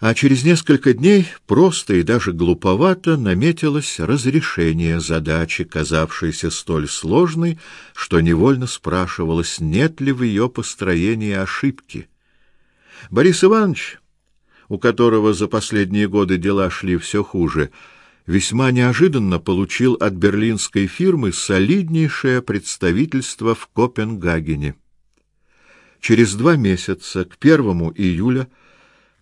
А через несколько дней просто и даже глуповато наметилось разрешение задачи, казавшейся столь сложной, что невольно спрашивалось, нет ли в ее построении ошибки. Борис Иванович, у которого за последние годы дела шли все хуже, весьма неожиданно получил от берлинской фирмы солиднейшее представительство в Копенгагене. Через два месяца, к первому июля,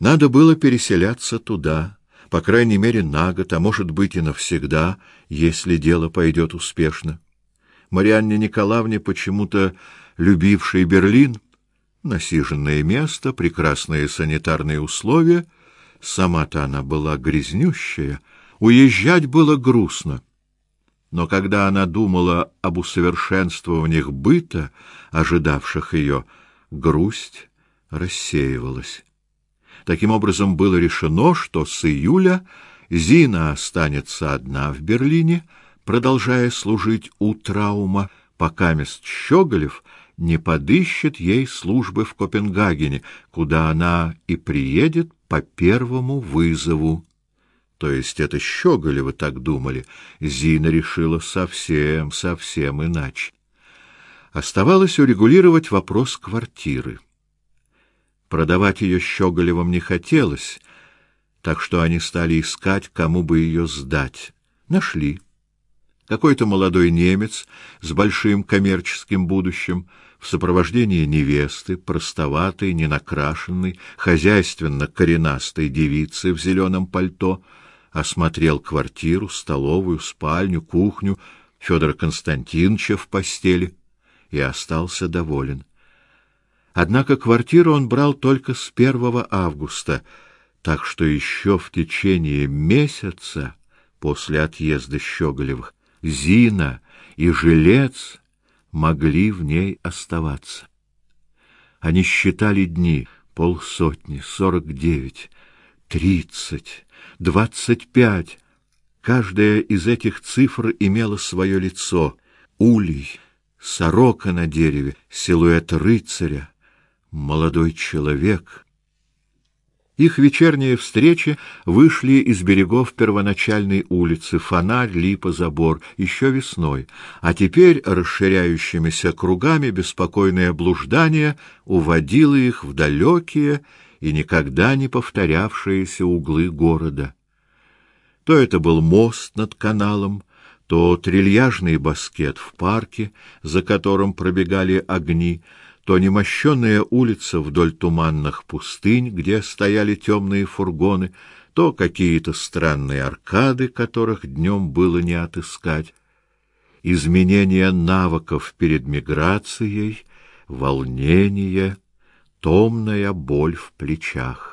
надо было переселяться туда, по крайней мере на год, а может быть и навсегда, если дело пойдет успешно. Марианне Николаевне, почему-то любившей Берлин, насиженное место, прекрасные санитарные условия, сама-то она была грязнющая, уезжать было грустно. Но когда она думала об усовершенствованиях быта, ожидавших ее, грусть рассеивалась. Таким образом, было решено, что с июля Зина останется одна в Берлине, продолжая служить у Траума, пока мест Щеголев не подыщет ей службы в Копенгагене, куда она и приедет по первому вызову. То есть это Щеголевы так думали. Зина решила совсем, совсем иначе. Оставалось урегулировать вопрос квартиры. Продавать ее Щеголевым не хотелось, так что они стали искать, кому бы ее сдать. Нашли. Какой-то молодой немец с большим коммерческим будущим, в сопровождении невесты, простоватой, ненакрашенной, хозяйственно коренастой девицы в зеленом пальто, осмотрел квартиру, столовую, спальню, кухню Федора Константиновича в постели и остался доволен. Однако квартиру он брал только с 1 августа, так что еще в течение месяца после отъезда Щеголевых Зина и Жилец могли в ней оставаться. Они считали дни: полсотни, сорок девять, тридцать, двадцать пять. Каждая из этих цифр имела свое лицо: улей, сорока на дереве, силуэт рыцаря, молодой человек. Их вечерние встречи вышли из берегов первоначальной улицы, фонарь, липа, забор, еще весной, а теперь расширяющимися кругами беспокойное блуждание уводило их в далекие и никогда не повторявшиеся углы города. То это был мост над каналом, то трильяжный баскет в парке, за которым пробегали огни, то немощенная улица вдоль туманных пустынь, где стояли темные фургоны, то какие-то странные аркады, которых днем было не отыскать. Изменение навыков перед миграцией, волнение, томная боль в плечах.